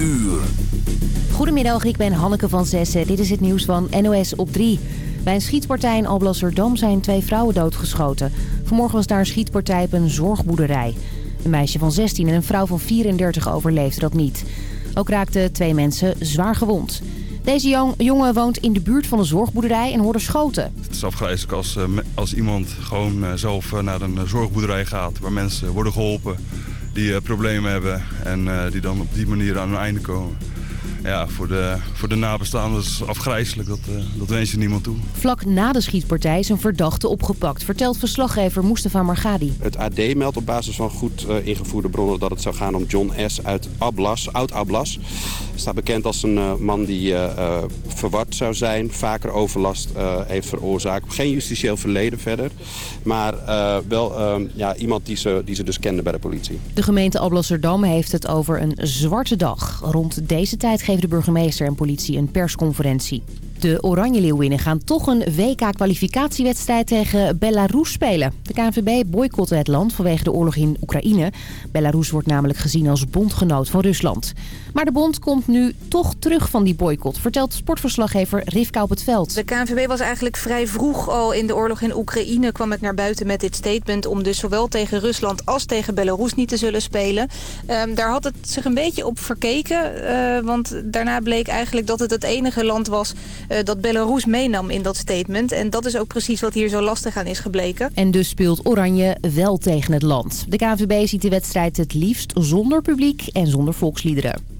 uur. Goedemiddag, ik ben Hanneke van Zessen. Dit is het nieuws van NOS op 3. Bij een schietpartij in Alblasserdam zijn twee vrouwen doodgeschoten. Vanmorgen was daar een schietpartij op een zorgboerderij. Een meisje van 16 en een vrouw van 34 overleefden dat niet. Ook raakten twee mensen zwaar gewond. Deze jongen woont in de buurt van een zorgboerderij en hoorde schoten. Het is afgrijzelijk als, eh, als iemand gewoon eh, zelf eh, naar een zorgboerderij gaat... waar mensen worden geholpen die problemen hebben en die dan op die manier aan hun einde komen ja, voor de, voor de nabestaanden is het afgrijzelijk. Dat, uh, dat wens je niemand toe. Vlak na de schietpartij is een verdachte opgepakt, vertelt verslaggever Mustafa Margadi. Het AD meldt op basis van goed uh, ingevoerde bronnen dat het zou gaan om John S. uit Ablas, Oud-Ablas. Staat bekend als een uh, man die verward zou zijn, vaker overlast heeft veroorzaakt. Geen justitieel verleden verder, maar wel ehm, ja, iemand die ze, die ze dus kende bij de politie. De gemeente Alblasserdam heeft het over een zwarte dag. Rond deze tijd geven de burgemeester en politie een persconferentie. De Oranje Leeuwinnen gaan toch een WK-kwalificatiewedstrijd tegen Belarus spelen. De KNVB boycotte het land vanwege de oorlog in Oekraïne. Belarus wordt namelijk gezien als bondgenoot van Rusland. Maar de bond komt nu toch terug van die boycott, vertelt sportverslaggever Rivka op het veld. De KNVB was eigenlijk vrij vroeg al in de oorlog in Oekraïne... kwam het naar buiten met dit statement om dus zowel tegen Rusland als tegen Belarus niet te zullen spelen. Um, daar had het zich een beetje op verkeken, uh, want daarna bleek eigenlijk dat het het enige land was dat Belarus meenam in dat statement. En dat is ook precies wat hier zo lastig aan is gebleken. En dus speelt Oranje wel tegen het land. De KNVB ziet de wedstrijd het liefst zonder publiek en zonder volksliederen.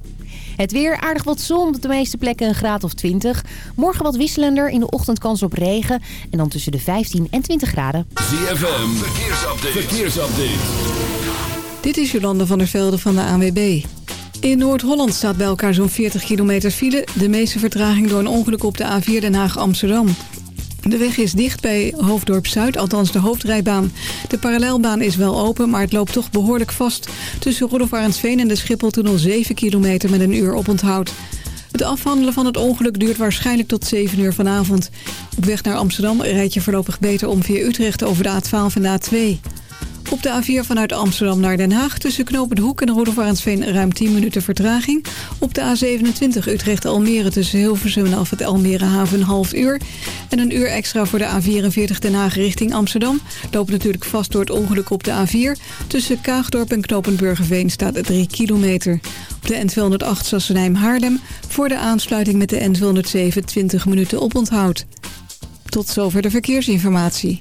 Het weer, aardig wat zon, op de meeste plekken een graad of 20. Morgen wat wisselender, in de ochtend kans op regen. En dan tussen de 15 en 20 graden. ZFM, verkeersupdate. verkeersupdate. Dit is Jolande van der Velde van de ANWB. In Noord-Holland staat bij elkaar zo'n 40 kilometer file. De meeste vertraging door een ongeluk op de A4 Den Haag-Amsterdam. De weg is dicht bij Hoofddorp Zuid, althans de hoofdrijbaan. De parallelbaan is wel open, maar het loopt toch behoorlijk vast. Tussen Rudolf en de Schipholtunnel 7 kilometer met een uur oponthoud. Het afhandelen van het ongeluk duurt waarschijnlijk tot 7 uur vanavond. Op weg naar Amsterdam rijd je voorlopig beter om via Utrecht over de A12 en de A2. Op de A4 vanuit Amsterdam naar Den Haag tussen Knoop Hoek en Roelofarensveen ruim 10 minuten vertraging. Op de A27 Utrecht-Almere tussen Hilversum en af het Almere haven een half uur. En een uur extra voor de A44 Den Haag richting Amsterdam. Loopt natuurlijk vast door het ongeluk op de A4. Tussen Kaagdorp en Knopenburgerveen staat 3 kilometer. Op de N208 Sassenheim-Haarlem voor de aansluiting met de N207 20 minuten oponthoud. Tot zover de verkeersinformatie.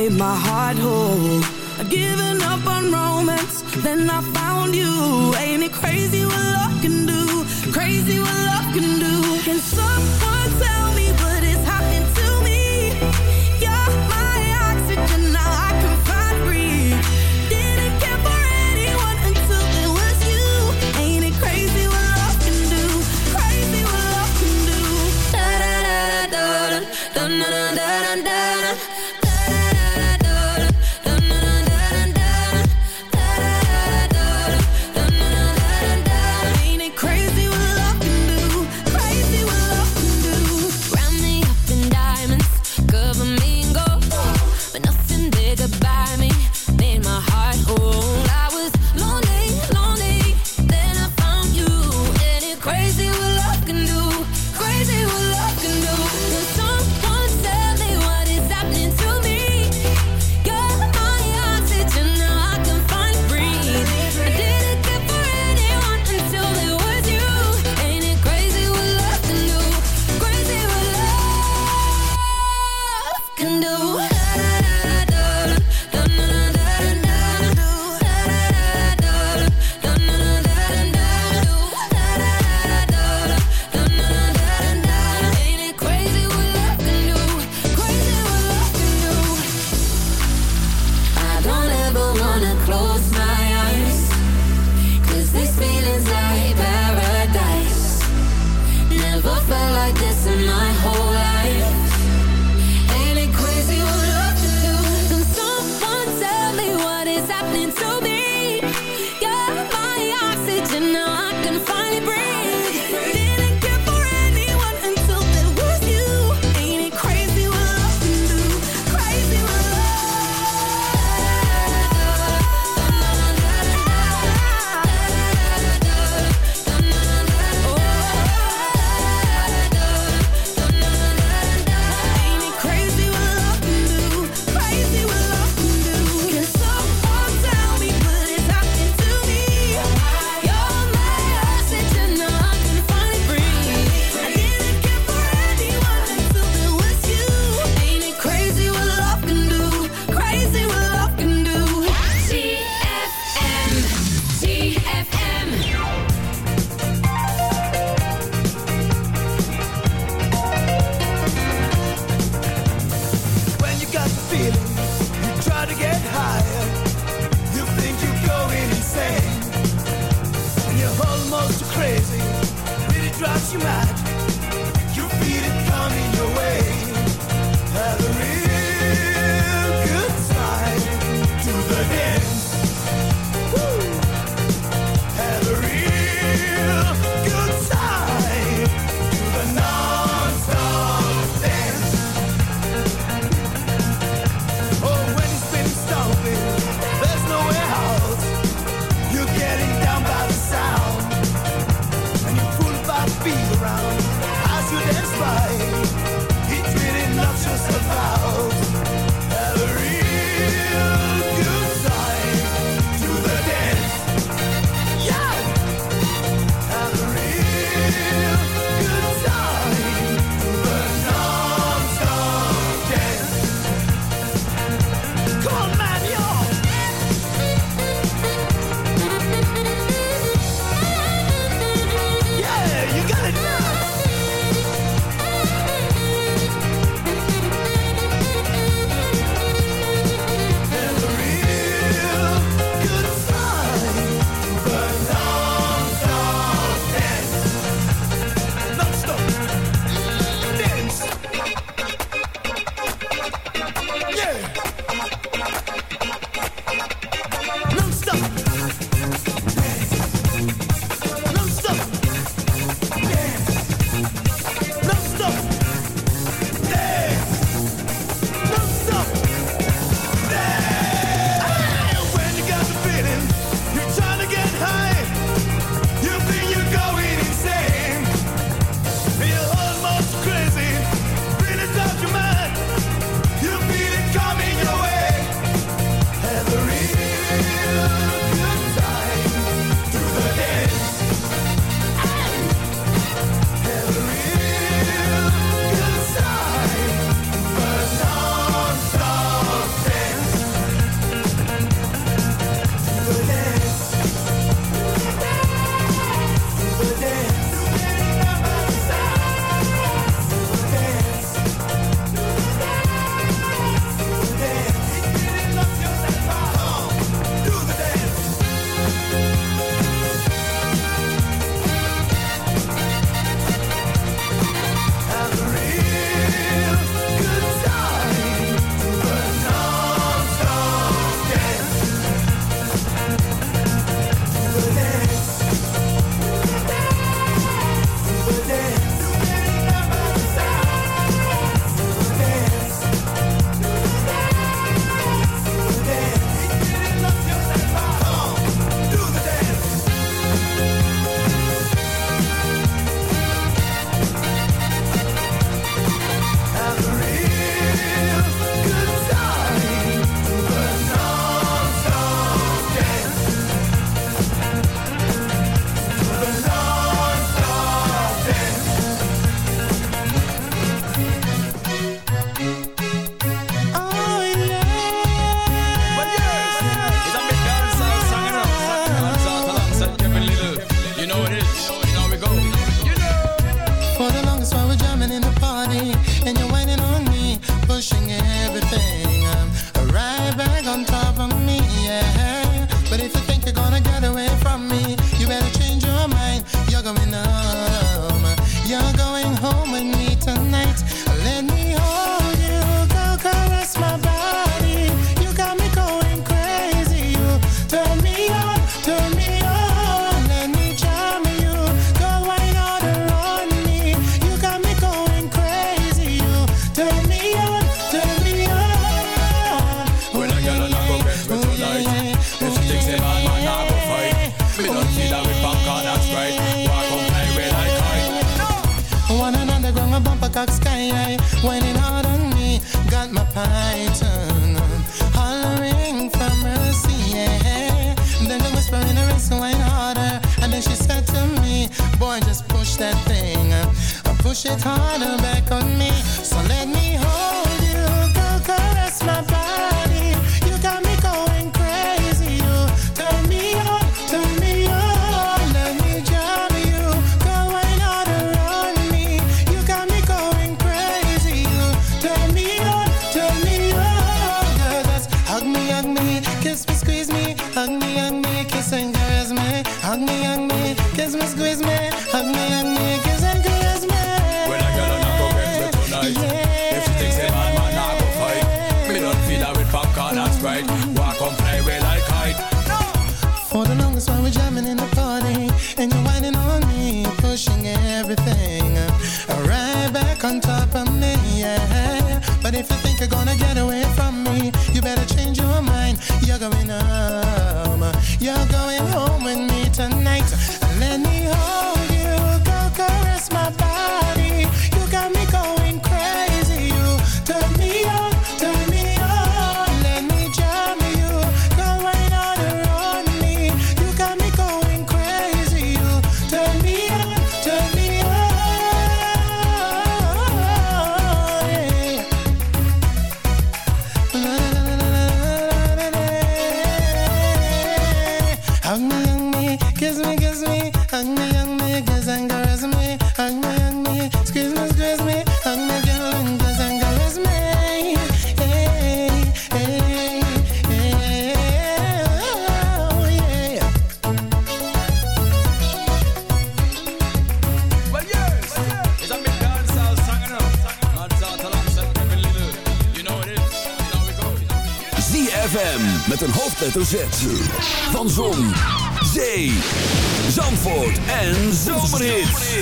made my heart whole. I'd given up on romance Then I found you. Ain't it crazy what love can do? Crazy what love can do. Can someone tell me what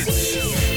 kids.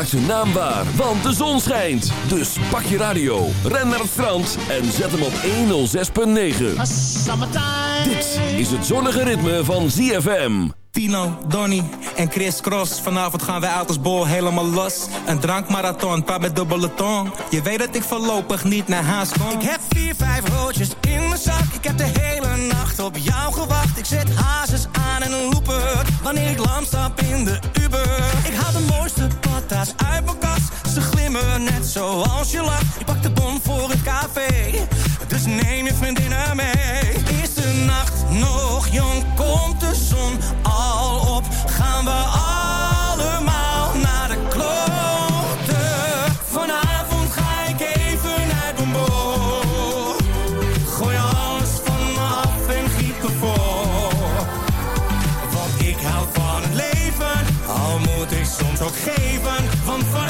ZFM maakt zijn naam waar, want de zon schijnt. Dus pak je radio, ren naar het strand en zet hem op 106.9. Dit is het zonnige ritme van ZFM. Tino, Donny en Chris Cross. Vanavond gaan wij uit als bol helemaal los. Een drankmarathon, pa met dubbele tong. Je weet dat ik voorlopig niet naar huis kom. Ik heb vier, vijf roodjes in mijn zak. Ik heb de hele nacht op jou gewacht. Ik zet hazes aan en een looper. Wanneer ik lam stap in de Uber. Ik haal de mooiste glimmen net zoals je lacht. Ik pak de bon voor het café. Dus neem je vriendinnen mee. Is de nacht nog jong? Komt de zon al op? Gaan we allemaal naar de kloten? Vanavond ga ik even uit mijn bol. Gooi alles van me af en giet me voor. Want ik hou van het leven soms ook geven. Vanavond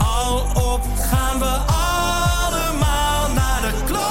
al op, gaan we allemaal naar de kloten.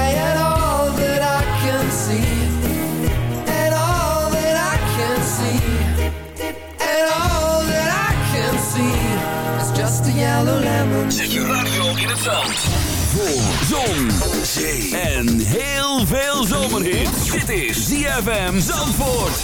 lemon. Zet je radio in het zand. Voor zon, zee en heel veel zomerhit. Dit is ZFM Zandvoort.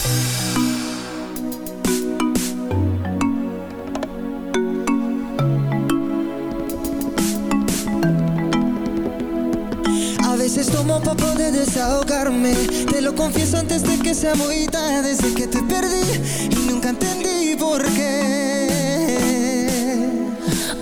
A veces tomo pa' poder desahogarme Te lo confieso antes de que sea muy tarde Desde que te perdí y nunca entendí por qué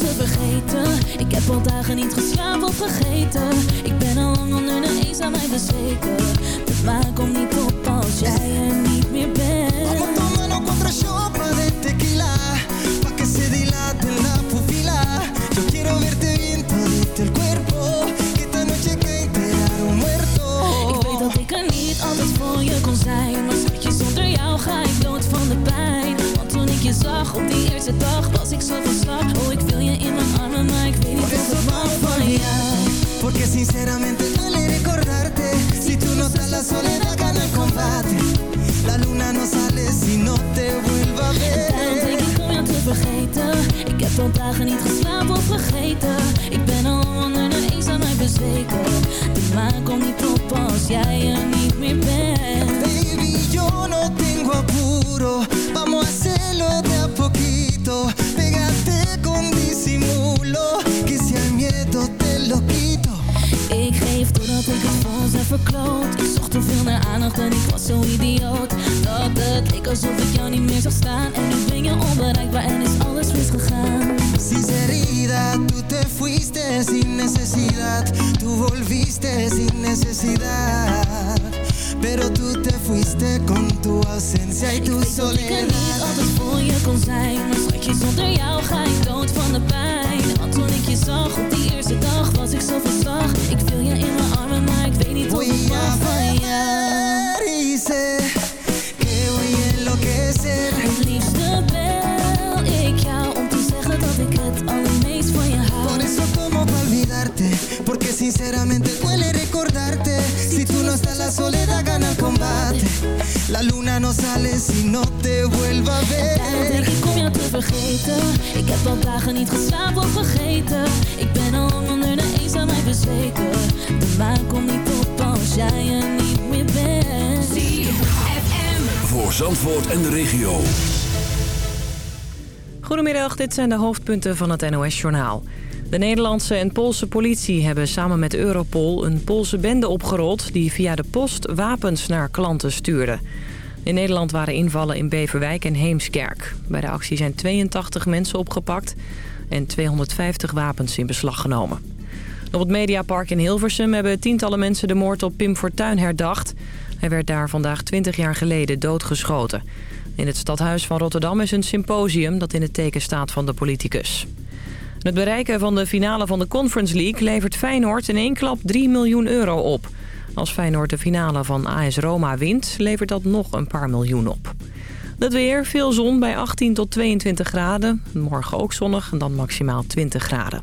vergeten. Ik heb al dagen niet geslapen of vergeten. Ik ben al lang onder de eens aan mij bezweken. De maan komt niet op als jij er niet meer bent. Vamos tomando cuatro shots de tequila? Pa' que se dilate la op die eerste dag Was ik zo van slag. Oh, ik wil je in mijn armen Maar ik weet niet wat ik mag van jou. Porque sinceramente duele recordarte. Si tú no estás la soledad gana el combate. La luna no sale si no te vuelva a Daarom denk ver ik om jou te vergeten. Ik heb al dagen niet geslapen of vergeten. Ik ben al onder de eens aan mij bezweken. De maan komt niet op als jij er niet meer bent. Baby, yo no tengo apuro. Vamos a hacerlo de poquito Pégate con disimulo Que si el miedo te lo quito. Ik geef doordat ik het voor ons heb verkloot. Ik zocht te veel naar aandacht en ik was zo idioot. Dat het leek alsof ik jou niet meer zag staan. En nu ben je onbereikbaar en is alles misgegaan. Sinceridad, tú te fuiste sin necesidad. Tú volviste sin necesidad Pero tú te fuiste con tu ausencia y tu Ik weet dat ik er soledad. niet altijd voor je kon zijn. Maar schatje, zonder jou ga ik dood van no te vuelva a Daarom denk ver ik om jou te vergeten. Ik heb al dagen niet geslapen of vergeten. Ik ben al lang onder de eens aan mij bezweken. De maan komt niet op als jij er niet meer bent. Voor Zandvoort en de regio. Goedemiddag, dit zijn de hoofdpunten van het NOS-journaal. De Nederlandse en Poolse politie hebben samen met Europol een Poolse bende opgerold... die via de post wapens naar klanten stuurde. In Nederland waren invallen in Beverwijk en Heemskerk. Bij de actie zijn 82 mensen opgepakt en 250 wapens in beslag genomen. Op het Mediapark in Hilversum hebben tientallen mensen de moord op Pim Fortuyn herdacht. Hij werd daar vandaag 20 jaar geleden doodgeschoten. In het stadhuis van Rotterdam is een symposium dat in het teken staat van de politicus. Het bereiken van de finale van de Conference League levert Feyenoord in één klap 3 miljoen euro op. Als Feyenoord de finale van AS Roma wint, levert dat nog een paar miljoen op. Het weer, veel zon bij 18 tot 22 graden. Morgen ook zonnig en dan maximaal 20 graden.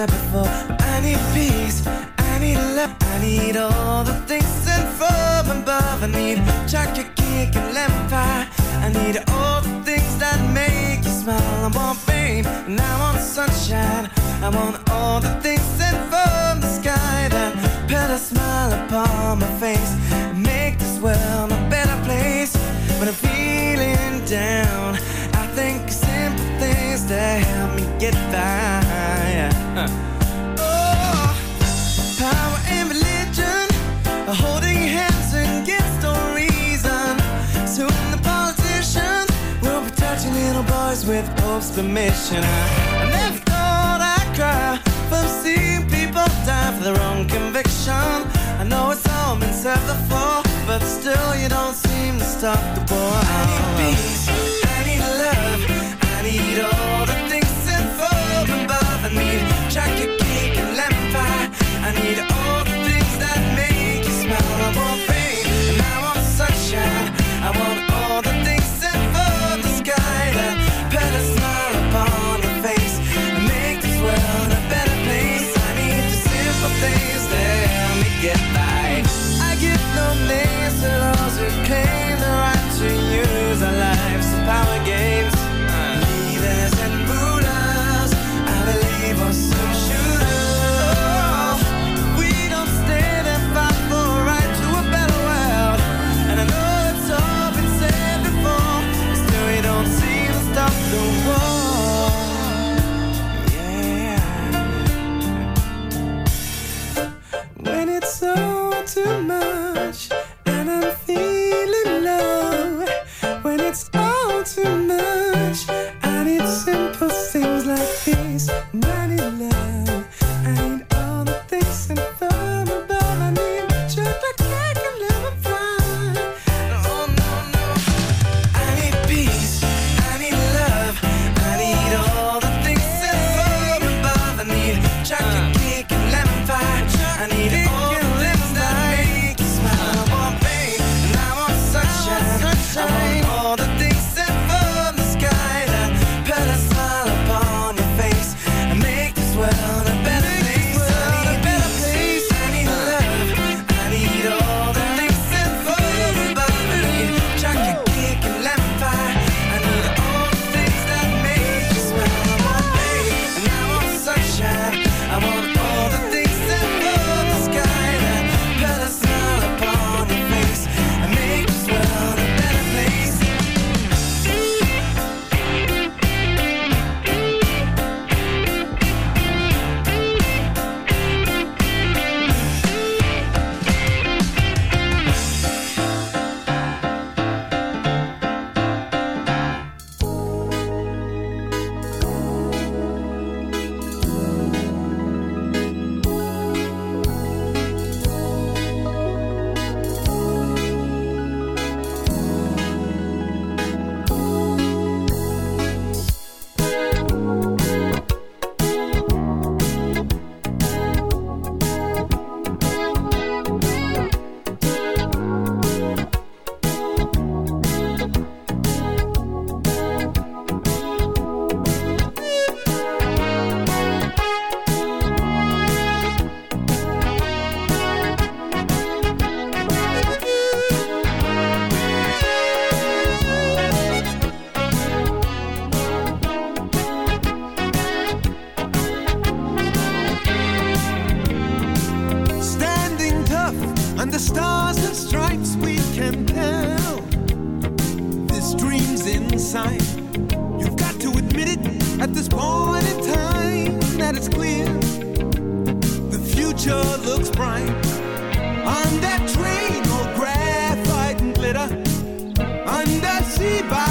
said before I need peace, I need love I need all the things sent from above. I need chocolate cake and lemon pie. I need all the things that make you smile. I want fame and I want sunshine. I want all the things sent from the sky That put a smile upon my face and Make this world a better place. When I'm feeling down I think simple things that help me get by with Pope's permission. I, never thought I'd cry from seeing people die for their own conviction. I know it's all been said before, but still you don't seem to stop the war. I need peace, I need love, I need all. I need stars and stripes we can tell. This dream's inside. You've got to admit it at this point in time that it's clear. The future looks bright. On that train, all graphite and glitter. Under sea by.